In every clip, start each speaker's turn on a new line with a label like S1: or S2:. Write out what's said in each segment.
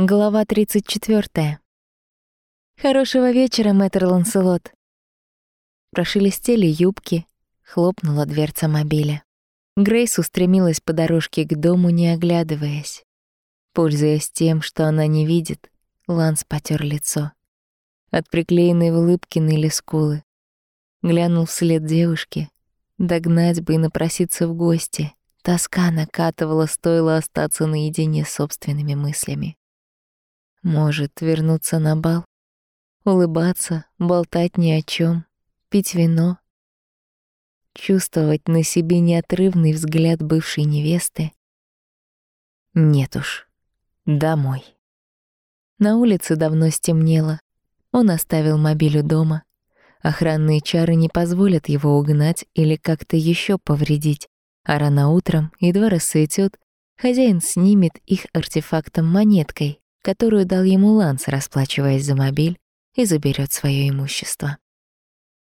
S1: Глава 34. Хорошего вечера, мэтр Ланселот. Прошелестели юбки, хлопнула дверца мобиля. Грейс устремилась по дорожке к дому, не оглядываясь. Пользуясь тем, что она не видит, Ланс потер лицо. От приклеенной улыбки ныли скулы. Глянул вслед девушке. Догнать бы и напроситься в гости. Тоска накатывала, стоило остаться наедине с собственными мыслями. Может, вернуться на бал? Улыбаться, болтать ни о чем, пить вино? Чувствовать на себе неотрывный взгляд бывшей невесты? Нет уж, домой. На улице давно стемнело. Он оставил мобиль дома. Охранные чары не позволят его угнать или как-то еще повредить, а рано утром, едва рассветет, хозяин снимет их артефактом-монеткой, которую дал ему Ланс, расплачиваясь за мобиль, и заберет свое имущество.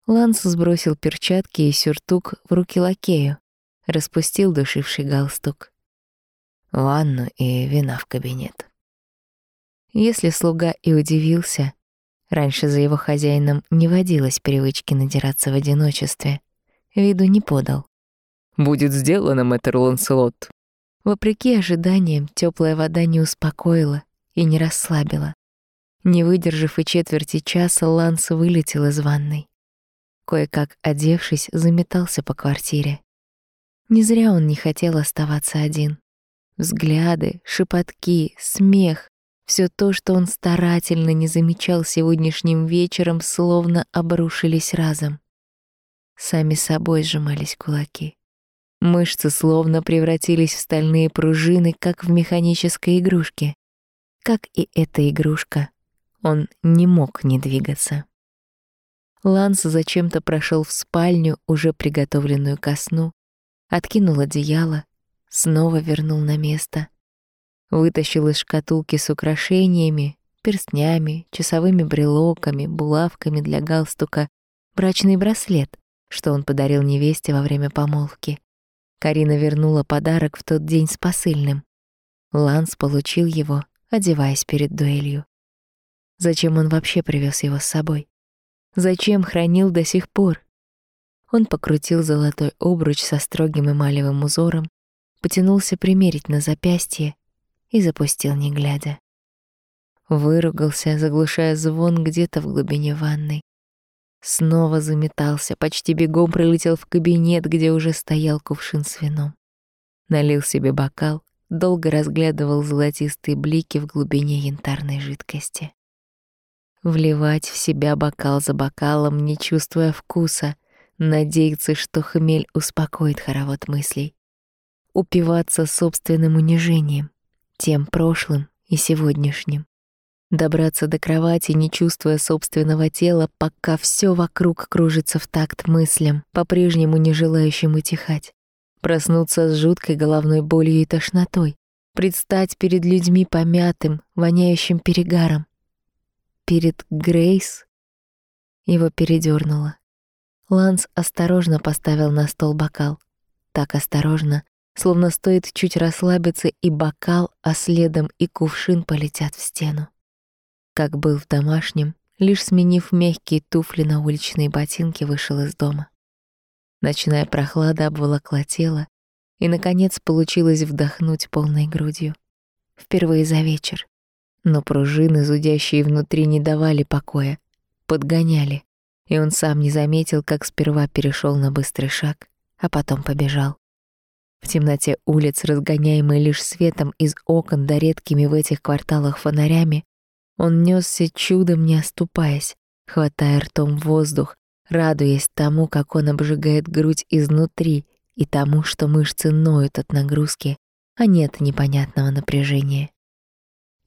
S1: Ланс сбросил перчатки и сюртук в руки лакею, распустил душивший галстук. Ванну и вина в кабинет. Если слуга и удивился, раньше за его хозяином не водилось привычки надираться в одиночестве, виду не подал.
S2: «Будет сделано, мэтр Ланселот».
S1: Вопреки ожиданиям, теплая вода не успокоила, и не расслабила. Не выдержав и четверти часа, Ланс вылетел из ванной. Кое-как одевшись, заметался по квартире. Не зря он не хотел оставаться один. Взгляды, шепотки, смех — все то, что он старательно не замечал сегодняшним вечером, словно обрушились разом. Сами собой сжимались кулаки. Мышцы словно превратились в стальные пружины, как в механической игрушке. Как и эта игрушка, он не мог не двигаться. Ланс зачем-то прошел в спальню, уже приготовленную ко сну, откинул одеяло, снова вернул на место. Вытащил из шкатулки с украшениями, перстнями, часовыми брелоками, булавками для галстука брачный браслет, что он подарил невесте во время помолвки. Карина вернула подарок в тот день с посыльным. Ланс получил его одеваясь перед дуэлью. Зачем он вообще привез его с собой? Зачем хранил до сих пор? Он покрутил золотой обруч со строгим эмалевым узором, потянулся примерить на запястье и запустил, не глядя. Выругался, заглушая звон где-то в глубине ванной. Снова заметался, почти бегом пролетел в кабинет, где уже стоял кувшин с вином. Налил себе бокал, долго разглядывал золотистые блики в глубине янтарной жидкости. Вливать в себя бокал за бокалом, не чувствуя вкуса, надеяться, что хмель успокоит хоровод мыслей. Упиваться собственным унижением, тем прошлым и сегодняшним. Добраться до кровати, не чувствуя собственного тела, пока все вокруг кружится в такт мыслям, по-прежнему не желающим утихать проснуться с жуткой головной болью и тошнотой, предстать перед людьми помятым, воняющим перегаром. Перед Грейс его передёрнуло. Ланс осторожно поставил на стол бокал. Так осторожно, словно стоит чуть расслабиться, и бокал, а следом и кувшин полетят в стену. Как был в домашнем, лишь сменив мягкие туфли на уличные ботинки, вышел из дома. Ночная прохлада обволокла тело, и, наконец, получилось вдохнуть полной грудью. Впервые за вечер. Но пружины, зудящие внутри, не давали покоя, подгоняли, и он сам не заметил, как сперва перешел на быстрый шаг, а потом побежал. В темноте улиц, разгоняемой лишь светом из окон да редкими в этих кварталах фонарями, он нёсся чудом не оступаясь, хватая ртом воздух, радуясь тому, как он обжигает грудь изнутри, и тому, что мышцы ноют от нагрузки, а нет непонятного напряжения.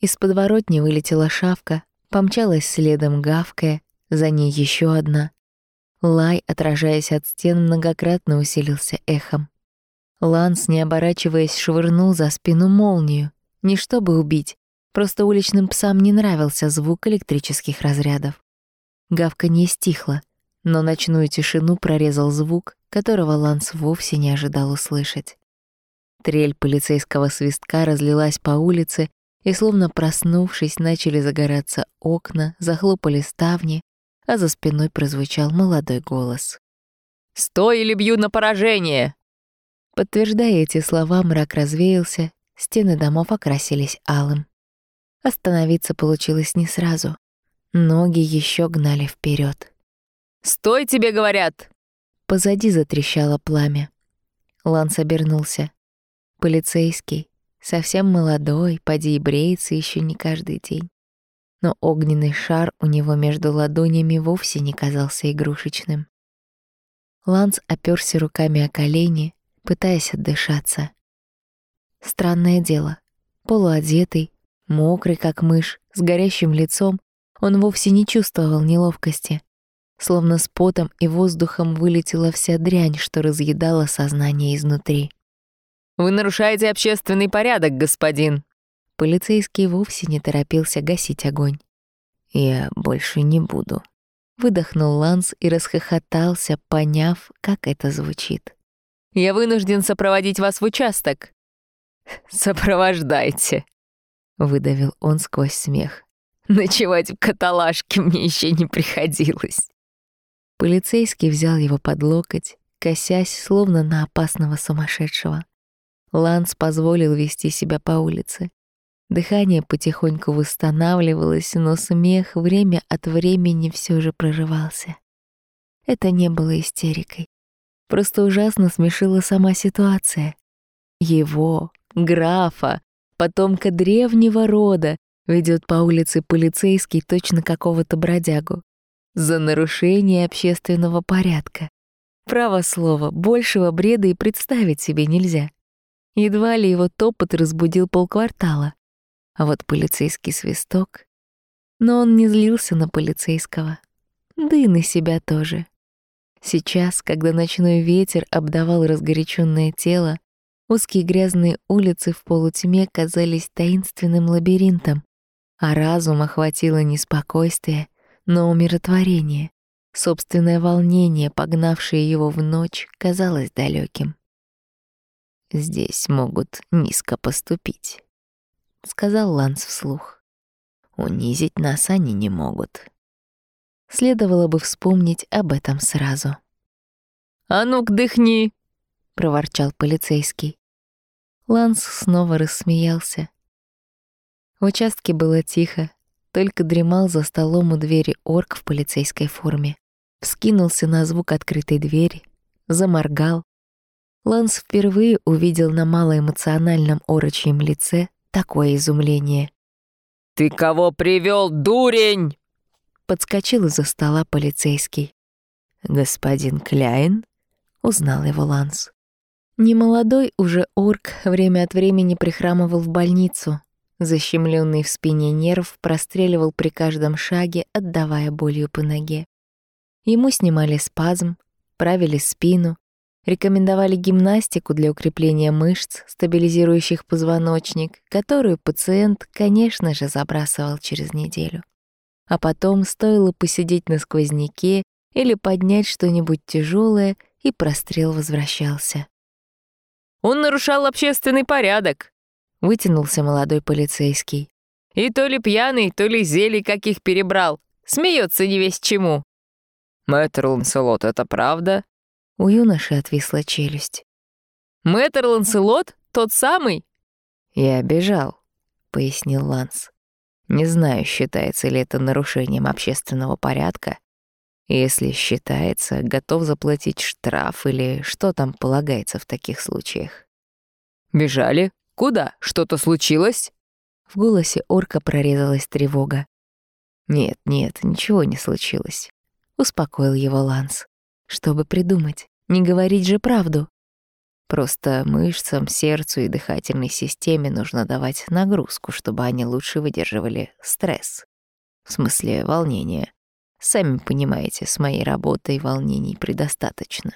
S1: Из подворотни вылетела шавка, помчалась следом гавкая, за ней еще одна. Лай, отражаясь от стен, многократно усилился эхом. Ланс, не оборачиваясь, швырнул за спину молнию, не чтобы убить, просто уличным псам не нравился звук электрических разрядов. Гавка не стихла, но ночную тишину прорезал звук, которого Ланс вовсе не ожидал услышать. Трель полицейского свистка разлилась по улице, и, словно проснувшись, начали загораться окна, захлопали ставни, а за спиной прозвучал молодой голос.
S2: «Стой или бью на поражение!»
S1: Подтверждая эти слова, мрак развеялся, стены домов окрасились алым. Остановиться получилось не сразу. Ноги еще гнали вперед.
S2: «Стой, тебе говорят!»
S1: Позади затрещало пламя. Ланс обернулся. Полицейский, совсем молодой, поди и бреется еще не каждый день. Но огненный шар у него между ладонями вовсе не казался игрушечным. Ланс оперся руками о колени, пытаясь отдышаться. Странное дело. Полуодетый, мокрый, как мышь, с горящим лицом, он вовсе не чувствовал неловкости. Словно с потом и воздухом вылетела вся дрянь, что разъедала сознание изнутри.
S2: «Вы нарушаете общественный порядок, господин!»
S1: Полицейский вовсе не торопился гасить огонь. «Я больше не буду», — выдохнул Ланс и расхохотался, поняв, как это звучит.
S2: «Я вынужден сопроводить вас в участок». «Сопровождайте», — выдавил он сквозь смех. «Ночевать в каталажке мне еще не приходилось».
S1: Полицейский взял его под локоть, косясь, словно на опасного сумасшедшего. Ланс позволил вести себя по улице. Дыхание потихоньку восстанавливалось, но смех время от времени все же прорывался. Это не было истерикой. Просто ужасно смешила сама ситуация. Его, графа, потомка древнего рода, ведет по улице полицейский точно какого-то бродягу за нарушение общественного порядка. Право слово, большего бреда и представить себе нельзя. Едва ли его топот разбудил полквартала. А вот полицейский свисток... Но он не злился на полицейского. Да и на себя тоже. Сейчас, когда ночной ветер обдавал разгоряченное тело, узкие грязные улицы в полутьме казались таинственным лабиринтом, а разум охватило неспокойствие но умиротворение, собственное волнение, погнавшее его в ночь, казалось далеким. «Здесь могут низко поступить», — сказал Ланс вслух. «Унизить нас они не могут». Следовало бы вспомнить об этом сразу.
S2: «А ну-ка, дыхни!»
S1: — проворчал полицейский. Ланс снова рассмеялся. В участке было тихо, только дремал за столом у двери орк в полицейской форме. Вскинулся на звук открытой двери, заморгал. Ланс впервые увидел на малоэмоциональном орочьем лице такое изумление.
S2: «Ты кого привел, дурень?»
S1: Подскочил из-за стола полицейский. «Господин Кляйн?» — узнал его Ланс. Немолодой уже орк время от времени прихрамывал в больницу, Защемленный в спине нерв простреливал при каждом шаге, отдавая болью по ноге. Ему снимали спазм, правили спину, рекомендовали гимнастику для укрепления мышц, стабилизирующих позвоночник, которую пациент, конечно же, забрасывал через неделю. А потом стоило посидеть на сквозняке или поднять что-нибудь тяжелое, и прострел возвращался.
S2: «Он нарушал общественный порядок»,
S1: вытянулся молодой полицейский.
S2: «И то ли пьяный, то ли зелий каких перебрал. Смеется не весь чему». «Мэтр Ланселот, это правда?»
S1: У юноши отвисла челюсть.
S2: «Мэтр Ланселот? Тот самый?»
S1: «Я бежал», — пояснил Ланс. «Не знаю, считается ли это нарушением общественного порядка. Если считается, готов заплатить штраф или что там полагается в таких случаях».
S2: «Бежали? Куда? Что-то случилось?»
S1: В голосе орка прорезалась тревога. «Нет, нет, ничего не случилось», — успокоил его Ланс. «Чтобы придумать, не говорить же правду. Просто мышцам, сердцу и дыхательной системе нужно давать нагрузку, чтобы они лучше выдерживали стресс. В смысле, волнение. Сами понимаете, с моей работой волнений предостаточно».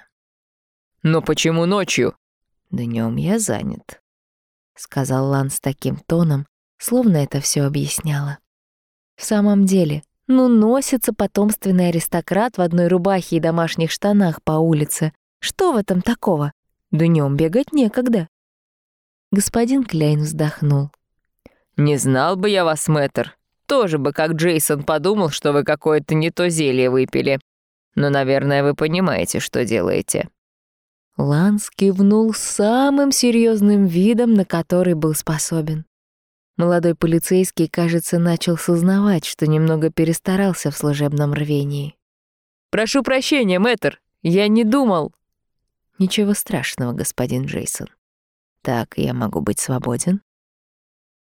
S2: «Но почему ночью?»
S1: Днем я занят», сказал Лан с таким тоном, словно это все объясняло. В самом деле, ну носится потомственный аристократ в одной рубахе и домашних штанах по улице. Что в этом такого? Днем бегать некогда. Господин Кляйн вздохнул.
S2: «Не знал бы я вас, мэтр. Тоже бы, как Джейсон, подумал, что вы какое-то не то зелье выпили. Но, наверное, вы понимаете, что делаете».
S1: Ланс кивнул самым серьезным видом, на который был способен. Молодой полицейский, кажется, начал сознавать, что немного перестарался в служебном рвении.
S2: «Прошу прощения, мэтр, я не думал».
S1: «Ничего страшного, господин Джейсон. Так, я могу быть свободен?»